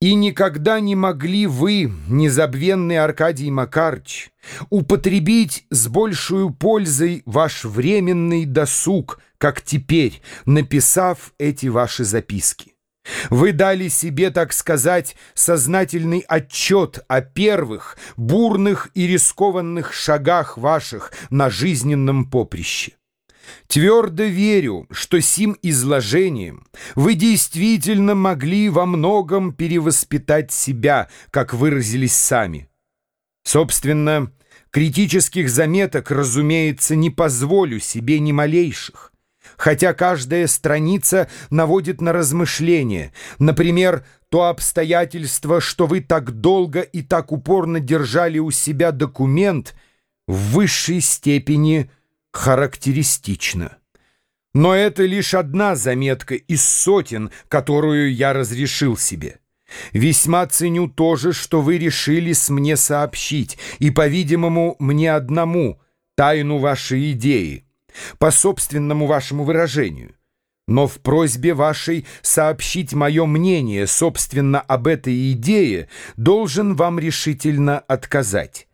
И никогда не могли вы, незабвенный Аркадий Макарч, употребить с большую пользой ваш временный досуг, как теперь, написав эти ваши записки. Вы дали себе, так сказать, сознательный отчет о первых, бурных и рискованных шагах ваших на жизненном поприще. Твердо верю, что сим изложением вы действительно могли во многом перевоспитать себя, как выразились сами. Собственно, критических заметок, разумеется, не позволю себе ни малейших, хотя каждая страница наводит на размышление, например, то обстоятельство, что вы так долго и так упорно держали у себя документ, в высшей степени – характеристично. Но это лишь одна заметка из сотен, которую я разрешил себе. Весьма ценю то же, что вы решились мне сообщить, и, по-видимому, мне одному, тайну вашей идеи, по собственному вашему выражению. Но в просьбе вашей сообщить мое мнение, собственно, об этой идее, должен вам решительно отказать.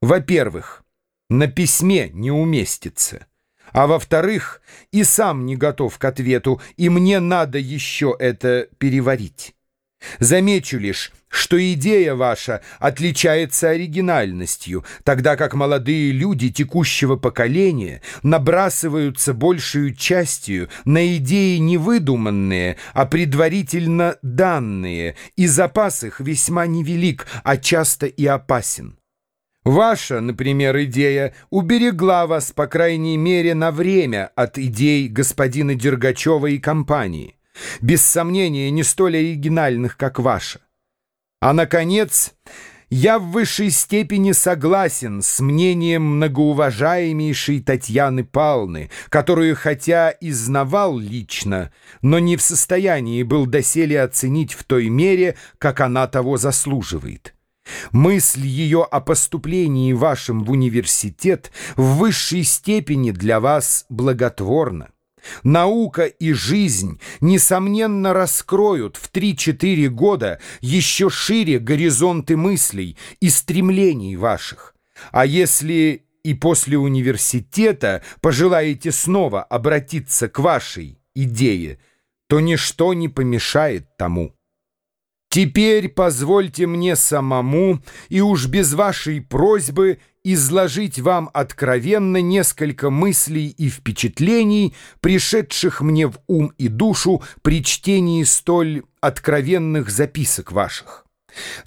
Во-первых, на письме не уместится. А во-вторых, и сам не готов к ответу, и мне надо еще это переварить. Замечу лишь, что идея ваша отличается оригинальностью, тогда как молодые люди текущего поколения набрасываются большую частью на идеи не выдуманные, а предварительно данные, и запас их весьма невелик, а часто и опасен. Ваша, например, идея уберегла вас, по крайней мере, на время от идей господина Дергачева и компании, без сомнения, не столь оригинальных, как ваша. А, наконец, я в высшей степени согласен с мнением многоуважаемейшей Татьяны Палны, которую хотя и знавал лично, но не в состоянии был доселе оценить в той мере, как она того заслуживает. Мысль ее о поступлении вашим в университет в высшей степени для вас благотворна. Наука и жизнь, несомненно, раскроют в 3-4 года еще шире горизонты мыслей и стремлений ваших. А если и после университета пожелаете снова обратиться к вашей идее, то ничто не помешает тому. Теперь позвольте мне самому и уж без вашей просьбы изложить вам откровенно несколько мыслей и впечатлений, пришедших мне в ум и душу при чтении столь откровенных записок ваших.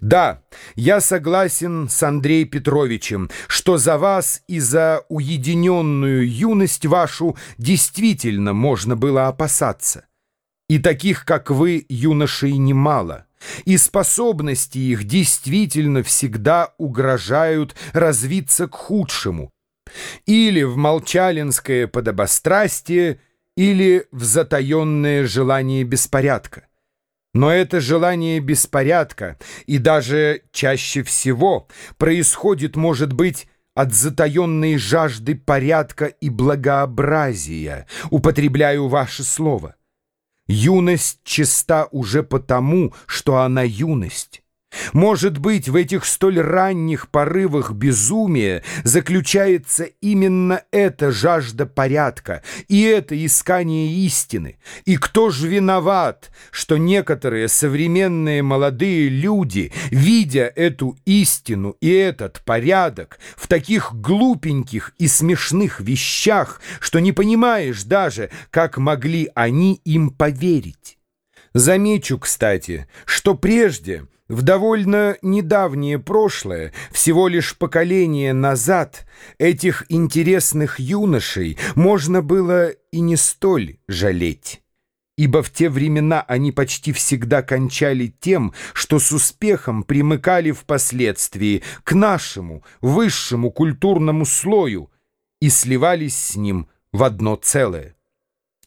Да, я согласен с Андреем Петровичем, что за вас и за уединенную юность вашу действительно можно было опасаться. И таких, как вы, юношей, немало и способности их действительно всегда угрожают развиться к худшему, или в молчалинское подобострастие, или в затаенное желание беспорядка. Но это желание беспорядка, и даже чаще всего, происходит, может быть, от затаенной жажды порядка и благообразия, употребляю ваше слово. Юность чиста уже потому, что она юность. Может быть, в этих столь ранних порывах безумия заключается именно эта жажда порядка и это искание истины. И кто же виноват, что некоторые современные молодые люди, видя эту истину и этот порядок в таких глупеньких и смешных вещах, что не понимаешь даже, как могли они им поверить? Замечу, кстати, что прежде в довольно недавнее прошлое, всего лишь поколение назад, этих интересных юношей можно было и не столь жалеть. Ибо в те времена они почти всегда кончали тем, что с успехом примыкали впоследствии к нашему высшему культурному слою и сливались с ним в одно целое.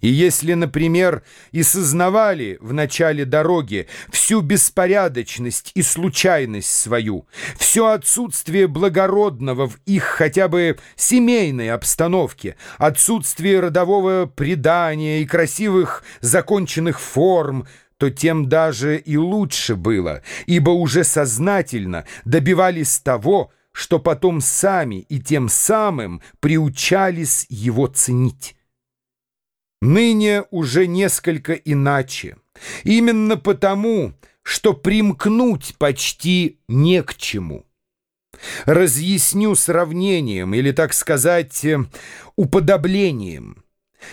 И если, например, и сознавали в начале дороги всю беспорядочность и случайность свою, все отсутствие благородного в их хотя бы семейной обстановке, отсутствие родового предания и красивых законченных форм, то тем даже и лучше было, ибо уже сознательно добивались того, что потом сами и тем самым приучались его ценить. Ныне уже несколько иначе. Именно потому, что примкнуть почти не к чему. Разъясню сравнением, или, так сказать, уподоблением –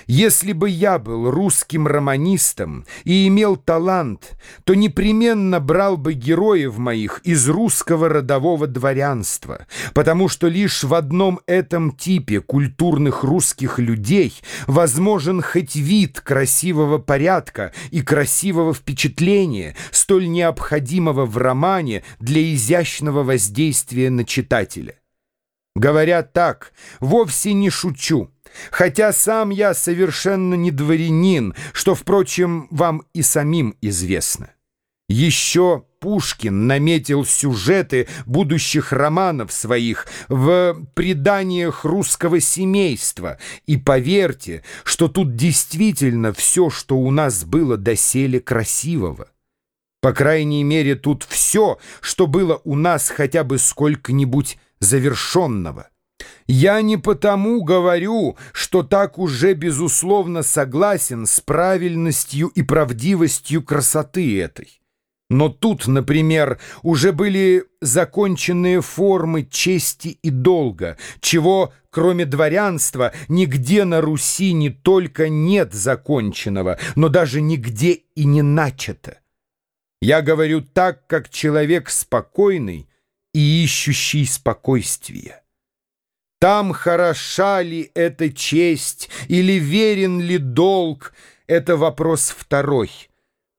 если бы я был русским романистом и имел талант, то непременно брал бы героев моих из русского родового дворянства, потому что лишь в одном этом типе культурных русских людей возможен хоть вид красивого порядка и красивого впечатления, столь необходимого в романе для изящного воздействия на читателя. Говоря так, вовсе не шучу. Хотя сам я совершенно не дворянин, что, впрочем, вам и самим известно. Еще Пушкин наметил сюжеты будущих романов своих в преданиях русского семейства, и поверьте, что тут действительно все, что у нас было доселе красивого. По крайней мере, тут все, что было у нас хотя бы сколько-нибудь завершенного. Я не потому говорю, что так уже безусловно согласен с правильностью и правдивостью красоты этой. Но тут, например, уже были законченные формы чести и долга, чего, кроме дворянства, нигде на Руси не только нет законченного, но даже нигде и не начато. Я говорю так, как человек спокойный и ищущий спокойствия. Там хороша ли эта честь или верен ли долг, это вопрос второй.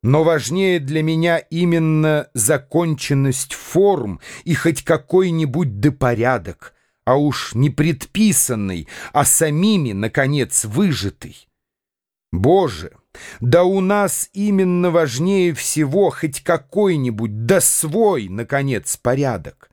Но важнее для меня именно законченность форм и хоть какой-нибудь допорядок, а уж не предписанный, а самими, наконец, выжатый. Боже, да у нас именно важнее всего хоть какой-нибудь, да свой, наконец, порядок.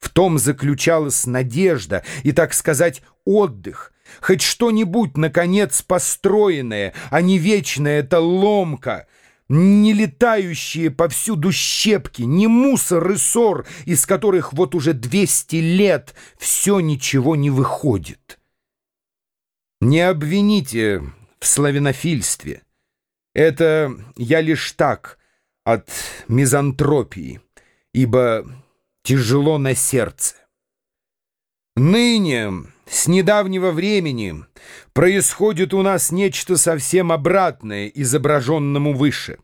В том заключалась надежда и, так сказать, отдых. Хоть что-нибудь, наконец, построенное, а не вечная эта ломка, не летающие повсюду щепки, не мусор и ссор, из которых вот уже двести лет все ничего не выходит. Не обвините в славянофильстве. Это я лишь так, от мизантропии, ибо тяжело на сердце. Ныне, с недавнего времени, происходит у нас нечто совсем обратное изображенному выше.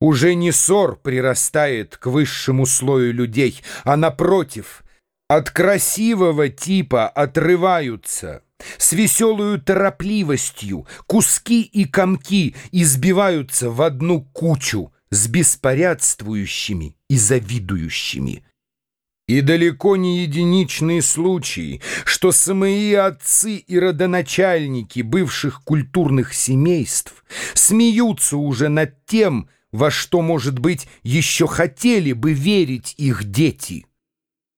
Уже не ссор прирастает к высшему слою людей, а напротив, от красивого типа отрываются – с веселую торопливостью куски и комки избиваются в одну кучу с беспорядствующими и завидующими. И далеко не единичные случаи, что самые отцы и родоначальники бывших культурных семейств смеются уже над тем, во что, может быть, еще хотели бы верить их дети –